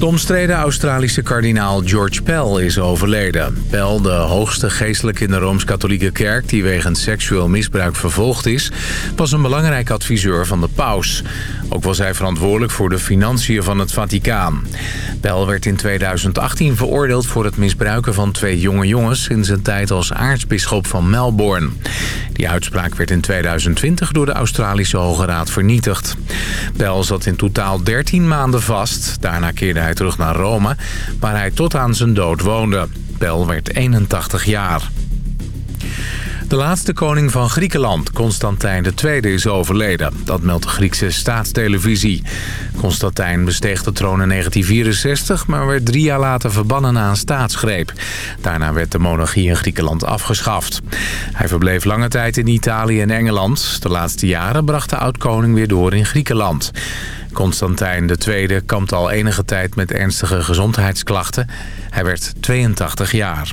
De omstreden Australische kardinaal George Pell is overleden. Pell, de hoogste geestelijke in de Rooms-Katholieke Kerk... die wegens seksueel misbruik vervolgd is... was een belangrijk adviseur van de paus. Ook was hij verantwoordelijk voor de financiën van het Vaticaan. Pell werd in 2018 veroordeeld voor het misbruiken van twee jonge jongens... in zijn tijd als aartsbisschop van Melbourne. Die uitspraak werd in 2020 door de Australische Hoge Raad vernietigd. Pell zat in totaal 13 maanden vast. Daarna keerde hij terug naar Rome, waar hij tot aan zijn dood woonde. Pell werd 81 jaar. De laatste koning van Griekenland, Constantijn II, is overleden. Dat meldt de Griekse staatstelevisie. Constantijn besteeg de troon in 1964, maar werd drie jaar later verbannen na een staatsgreep. Daarna werd de monarchie in Griekenland afgeschaft. Hij verbleef lange tijd in Italië en Engeland. De laatste jaren bracht de oud-koning weer door in Griekenland. Constantijn II kampt al enige tijd met ernstige gezondheidsklachten. Hij werd 82 jaar.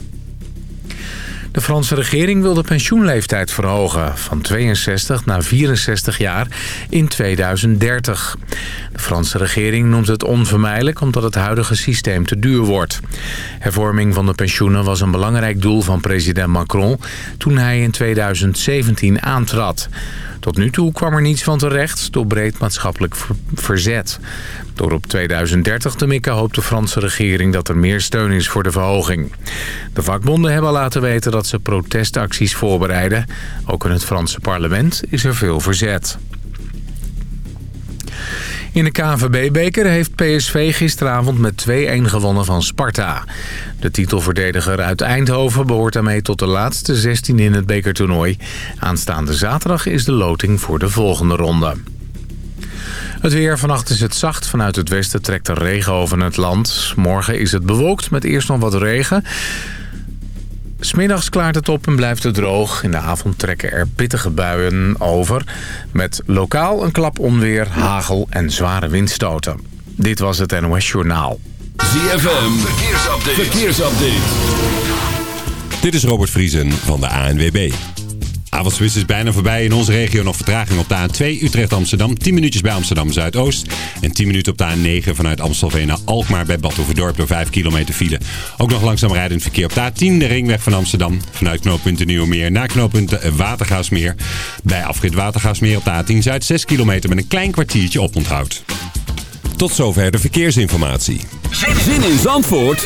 De Franse regering wil de pensioenleeftijd verhogen van 62 naar 64 jaar in 2030. De Franse regering noemt het onvermijdelijk omdat het huidige systeem te duur wordt. Hervorming van de pensioenen was een belangrijk doel van president Macron toen hij in 2017 aantrad. Tot nu toe kwam er niets van terecht door breed maatschappelijk verzet. Door op 2030 te mikken hoopt de Franse regering dat er meer steun is voor de verhoging. De vakbonden hebben laten weten dat ze protestacties voorbereiden. Ook in het Franse parlement is er veel verzet. In de KNVB-beker heeft PSV gisteravond met 2-1 gewonnen van Sparta. De titelverdediger uit Eindhoven behoort daarmee tot de laatste 16 in het bekertoernooi. Aanstaande zaterdag is de loting voor de volgende ronde. Het weer. Vannacht is het zacht. Vanuit het westen trekt er regen over het land. Morgen is het bewolkt met eerst nog wat regen. Smiddags klaart het op en blijft het droog. In de avond trekken er pittige buien over. Met lokaal een klap onweer, hagel en zware windstoten. Dit was het NOS Journaal. ZFM, verkeersupdate. verkeersupdate. Dit is Robert Vriesen van de ANWB. Avondspits is bijna voorbij. In onze regio nog vertraging op de A2 Utrecht-Amsterdam. 10 minuutjes bij Amsterdam-Zuidoost. En 10 minuten op de A9 vanuit Amstelveen naar Alkmaar bij Badhoevedorp door 5 kilometer file. Ook nog langzaam rijdend verkeer op de A10, de ringweg van Amsterdam. Vanuit knooppunt Nieuwemeer naar knooppunt Watergaasmeer. Bij afrit Watergaasmeer op de A10 Zuid 6 kilometer met een klein kwartiertje oponthoud. Tot zover de verkeersinformatie. Zin in Zandvoort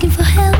asking for help.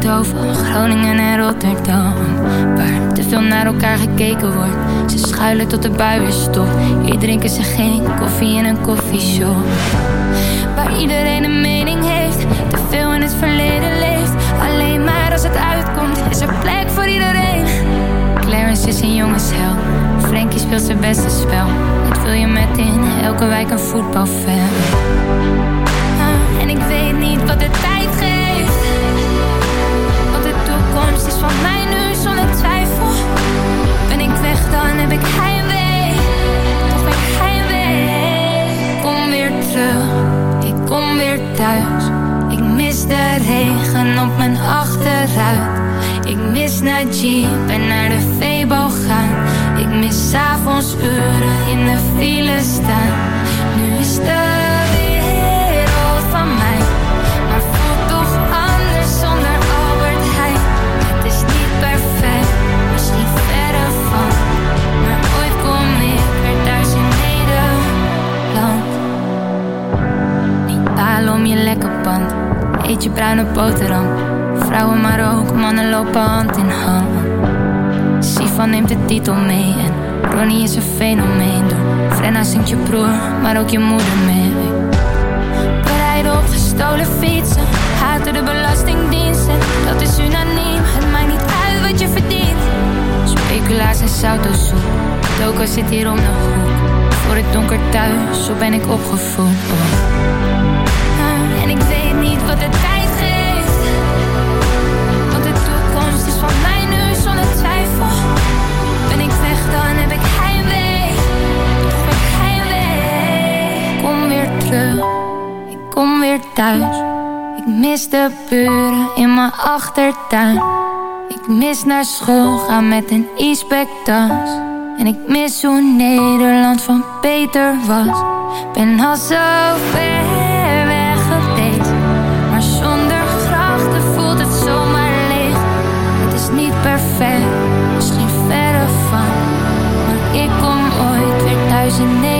Eindhoven, Groningen en Rotterdam. Waar te veel naar elkaar gekeken wordt. Ze schuilen tot de bui weer stopt. Hier drinken ze geen koffie in een koffieshop. Waar iedereen een mening heeft. Te veel in het verleden leeft. Alleen maar als het uitkomt is er plek voor iedereen. Clarence is een jongenshel. Frankie speelt zijn beste spel. Dat wil je met in elke wijk een voetbalfan. En ik weet niet wat de diep en naar de veebal gaan. Ik mis avonduren in de file staan. Nu is de wereld van mij, maar voelt toch anders zonder Albert Heijn. Het is niet perfect, dus misschien verre van, maar ooit kom ik weer thuis in Nederland. Niet palen om je lekker pand, eet je bruine boterham. Vrouwen maar ook, mannen lopen hand in hand Sifan neemt de titel mee en Ronnie is een fenomeen. Door Frenna zingt je broer, maar ook je moeder mee. Rijden op gestolen fietsen, haten de belastingdiensten. Dat is unaniem, het maakt niet uit wat je verdient. Speculaas en sautosoep, Toko zit hier om de hoek. Voor het donker thuis, zo ben ik opgevoed. Ah, en ik weet niet wat de ik kom weer thuis. Ik mis de buren in mijn achtertuin. Ik mis naar school gaan met een e-spectas. En ik mis hoe Nederland van Peter was. Ben al zo ver misschien verre van. Maar ik kom ooit weer thuis in Nederland.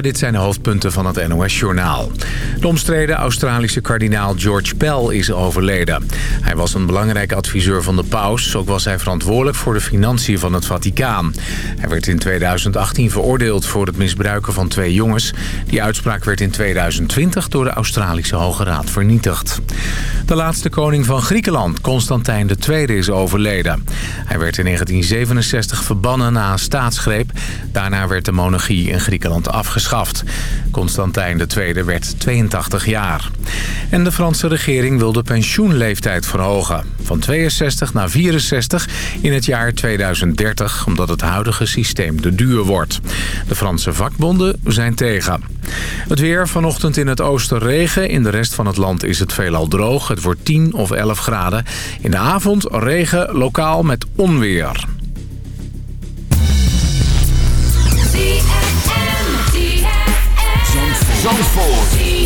Dit zijn de hoofdpunten van het NOS-journaal. De omstreden Australische kardinaal George Pell is overleden. Hij was een belangrijke adviseur van de paus. Ook was hij verantwoordelijk voor de financiën van het Vaticaan. Hij werd in 2018 veroordeeld voor het misbruiken van twee jongens. Die uitspraak werd in 2020 door de Australische Hoge Raad vernietigd. De laatste koning van Griekenland, Constantijn II, is overleden. Hij werd in 1967 verbannen na een staatsgreep. Daarna werd de monarchie in Griekenland afgeschaft. Constantijn II werd 82 jaar. En de Franse regering wil de pensioenleeftijd verhogen. Van 62 naar 64 in het jaar 2030, omdat het huidige systeem te duur wordt. De Franse vakbonden zijn tegen. Het weer vanochtend in het oosten regen. In de rest van het land is het veelal droog. Het wordt 10 of 11 graden. In de avond regen lokaal met onweer. Zandvoort.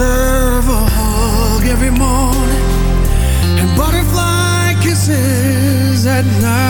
deserve a hug every morning and butterfly kisses at night.